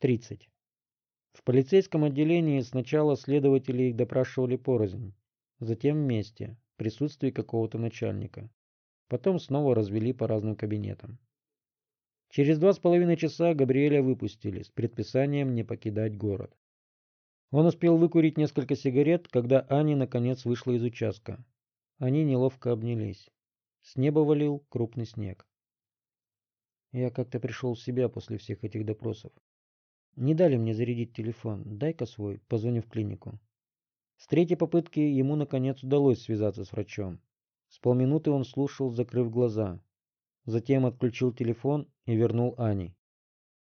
30. В полицейском отделении сначала следователи их допрашивали порознь, затем вместе, в присутствии какого-то начальника. Потом снова развели по разным кабинетам. Через два с половиной часа Габриэля выпустили с предписанием не покидать город. Он успел выкурить несколько сигарет, когда Ани наконец вышла из участка. Они неловко обнялись. С неба валил крупный снег. Я как-то пришел в себя после всех этих допросов. Не дали мне зарядить телефон. Дай-ка свой, позвоню в клинику. С третьей попытки ему наконец удалось связаться с врачом. С полминуты он слушал, закрыв глаза. Затем отключил телефон и вернул Ане.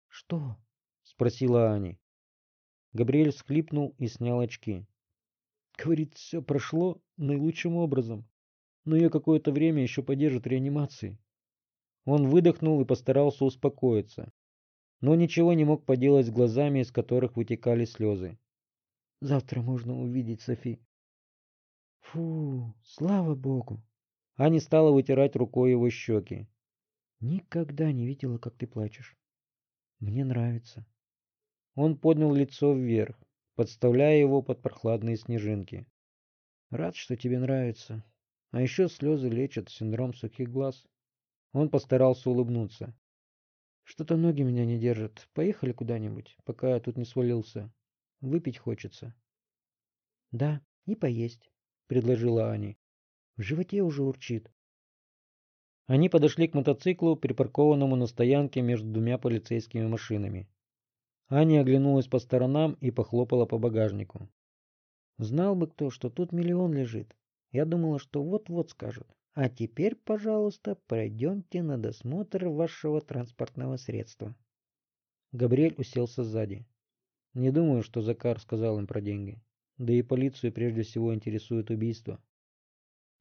«Что?» — спросила Аня. Габриэль всхлипнул и снял очки. Говорит, все прошло наилучшим образом, но ее какое-то время еще поддержат реанимации. Он выдохнул и постарался успокоиться, но ничего не мог поделать с глазами, из которых вытекали слезы. Завтра можно увидеть Софи. Фу, слава богу. Аня стала вытирать рукой его щеки. Никогда не видела, как ты плачешь. Мне нравится. Он поднял лицо вверх, подставляя его под прохладные снежинки. Рад, что тебе нравится. А еще слезы лечат синдром сухих глаз. Он постарался улыбнуться. Что-то ноги меня не держат. Поехали куда-нибудь, пока я тут не свалился. Выпить хочется. Да, и поесть, предложила Аня. В животе уже урчит. Они подошли к мотоциклу, припаркованному на стоянке между двумя полицейскими машинами. Аня оглянулась по сторонам и похлопала по багажнику. Знал бы кто, что тут миллион лежит. Я думала, что вот-вот скажут. А теперь, пожалуйста, пройдемте на досмотр вашего транспортного средства. Габриэль уселся сзади. Не думаю, что Закар сказал им про деньги. Да и полицию прежде всего интересует убийство.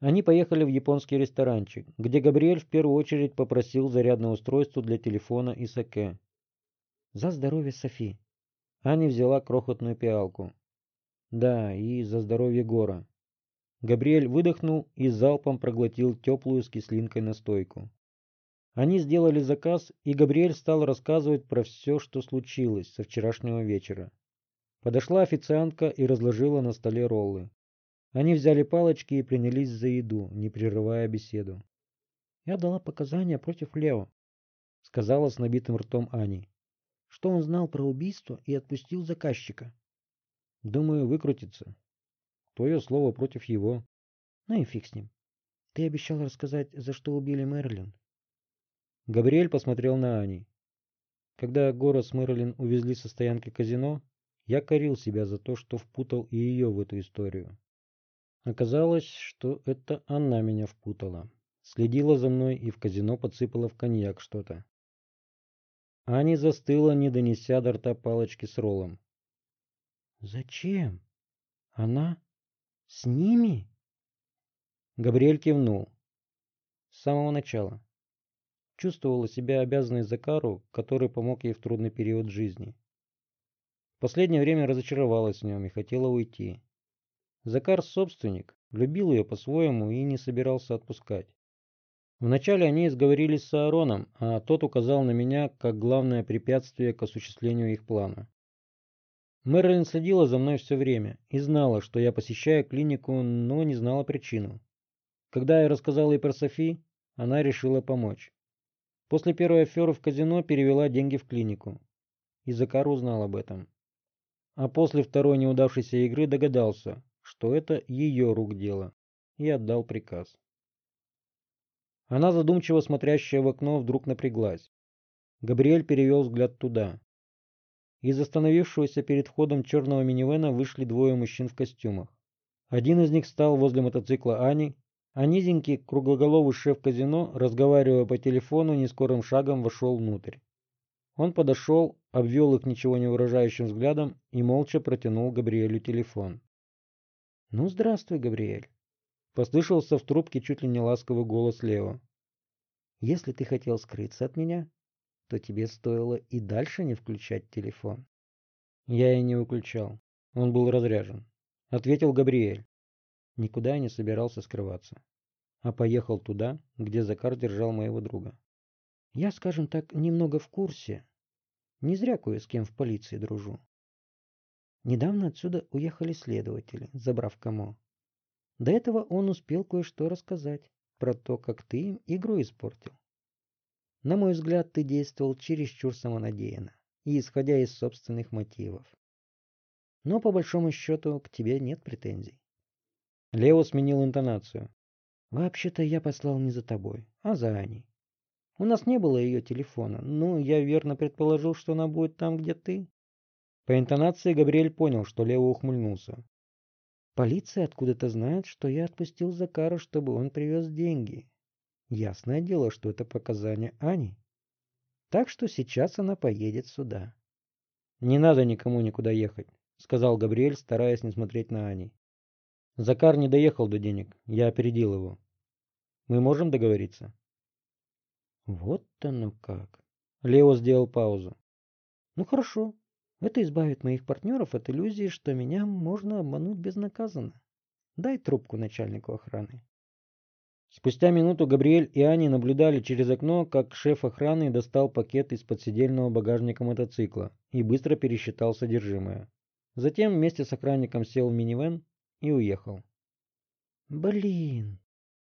Они поехали в японский ресторанчик, где Габриэль в первую очередь попросил зарядное устройство для телефона и саке. «За здоровье Софи!» Аня взяла крохотную пиалку. «Да, и за здоровье Гора». Габриэль выдохнул и залпом проглотил теплую с кислинкой настойку. Они сделали заказ, и Габриэль стал рассказывать про все, что случилось со вчерашнего вечера. Подошла официантка и разложила на столе роллы. Они взяли палочки и принялись за еду, не прерывая беседу. «Я дала показания против Лео», — сказала с набитым ртом Ани. «Что он знал про убийство и отпустил заказчика?» «Думаю, выкрутится. Твое слово против его». «Ну и фиг с ним. Ты обещал рассказать, за что убили Мерлин». Габриэль посмотрел на Ани. Когда Гора с Мерлин увезли со стоянки казино, я корил себя за то, что впутал и ее в эту историю. Оказалось, что это она меня впутала. Следила за мной и в казино подсыпала в коньяк что-то. Ани застыла, не донеся до рта палочки с роллом. «Зачем? Она? С ними?» Габриэль кивнул. С самого начала. Чувствовала себя обязанной Закару, который помог ей в трудный период жизни. В последнее время разочаровалась в нем и хотела уйти. Закар собственник, любил ее по-своему и не собирался отпускать. Вначале они сговорились с Аароном, а тот указал на меня как главное препятствие к осуществлению их плана. Мэрилин следила за мной все время и знала, что я посещаю клинику, но не знала причину. Когда я рассказал ей про Софи, она решила помочь. После первой аферы в казино перевела деньги в клинику. И Закар узнал об этом. А после второй неудавшейся игры догадался, что это ее рук дело, и отдал приказ. Она, задумчиво смотрящая в окно, вдруг напряглась. Габриэль перевел взгляд туда. Из остановившегося перед входом черного минивэна вышли двое мужчин в костюмах. Один из них стал возле мотоцикла Ани, а низенький, круглоголовый шеф казино, разговаривая по телефону, нескорым шагом вошел внутрь. Он подошел, обвел их ничего не выражающим взглядом и молча протянул Габриэлю телефон. «Ну, здравствуй, Габриэль!» Послышался в трубке чуть ли не ласковый голос Лео. «Если ты хотел скрыться от меня, то тебе стоило и дальше не включать телефон». Я и не выключал. Он был разряжен. Ответил Габриэль. Никуда я не собирался скрываться. А поехал туда, где Закар держал моего друга. Я, скажем так, немного в курсе. Не зря кое с кем в полиции дружу. Недавно отсюда уехали следователи, забрав Камо. До этого он успел кое-что рассказать про то, как ты им игру испортил. На мой взгляд, ты действовал чересчур самонадеянно и исходя из собственных мотивов. Но по большому счету к тебе нет претензий. Лео сменил интонацию. Вообще-то я послал не за тобой, а за Аней. У нас не было ее телефона, но я верно предположил, что она будет там, где ты. По интонации Габриэль понял, что Лео ухмыльнулся. Полиция откуда-то знает, что я отпустил Закара, чтобы он привез деньги. Ясное дело, что это показания Ани. Так что сейчас она поедет сюда. Не надо никому никуда ехать, сказал Габриэль, стараясь не смотреть на Ани. Закар не доехал до денег, я опередил его. Мы можем договориться? Вот оно как. Лео сделал паузу. Ну хорошо, это избавит моих партнеров от иллюзии, что меня можно обмануть безнаказанно. Дай трубку начальнику охраны. Спустя минуту Габриэль и Ани наблюдали через окно, как шеф охраны достал пакет из подсидельного багажника мотоцикла и быстро пересчитал содержимое. Затем вместе с охранником сел в минивэн и уехал. Блин.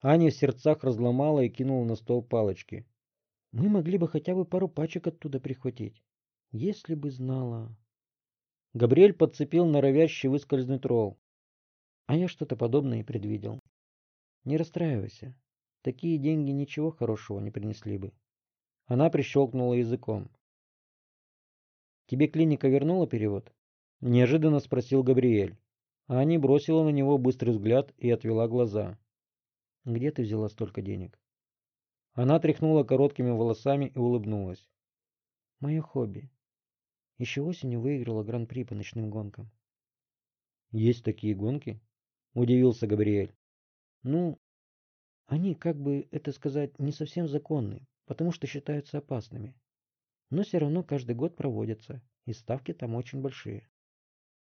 Аня в сердцах разломала и кинула на стол палочки. Мы могли бы хотя бы пару пачек оттуда прихватить. Если бы знала. Габриэль подцепил норовящий выскользнуть ролл. А я что-то подобное и предвидел. Не расстраивайся. Такие деньги ничего хорошего не принесли бы. Она прищелкнула языком. Тебе клиника вернула перевод? Неожиданно спросил Габриэль. Аня бросила на него быстрый взгляд и отвела глаза. Где ты взяла столько денег? Она тряхнула короткими волосами и улыбнулась. Мое хобби. Еще осенью выиграла гран-при по ночным гонкам. Есть такие гонки? Удивился Габриэль. Ну, они, как бы это сказать, не совсем законны, потому что считаются опасными. Но все равно каждый год проводятся, и ставки там очень большие.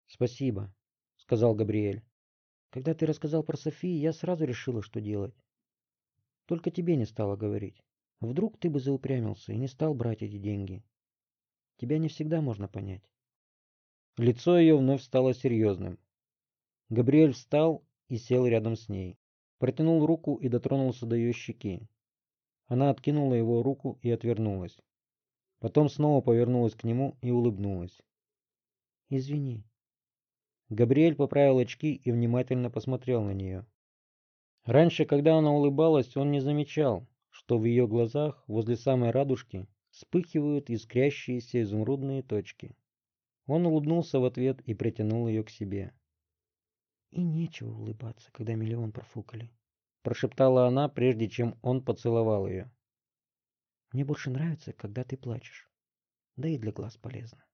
Спасибо, сказал Габриэль. Когда ты рассказал про Софии, я сразу решила, что делать. Только тебе не стала говорить. Вдруг ты бы заупрямился и не стал брать эти деньги. Тебя не всегда можно понять. Лицо ее вновь стало серьезным. Габриэль встал и сел рядом с ней. Протянул руку и дотронулся до ее щеки. Она откинула его руку и отвернулась. Потом снова повернулась к нему и улыбнулась. «Извини». Габриэль поправил очки и внимательно посмотрел на нее. Раньше, когда она улыбалась, он не замечал, что в ее глазах возле самой радужки вспыхивают искрящиеся изумрудные точки. Он улыбнулся в ответ и притянул ее к себе. «И нечего улыбаться, когда миллион профукали», — прошептала она, прежде чем он поцеловал ее. «Мне больше нравится, когда ты плачешь. Да и для глаз полезно».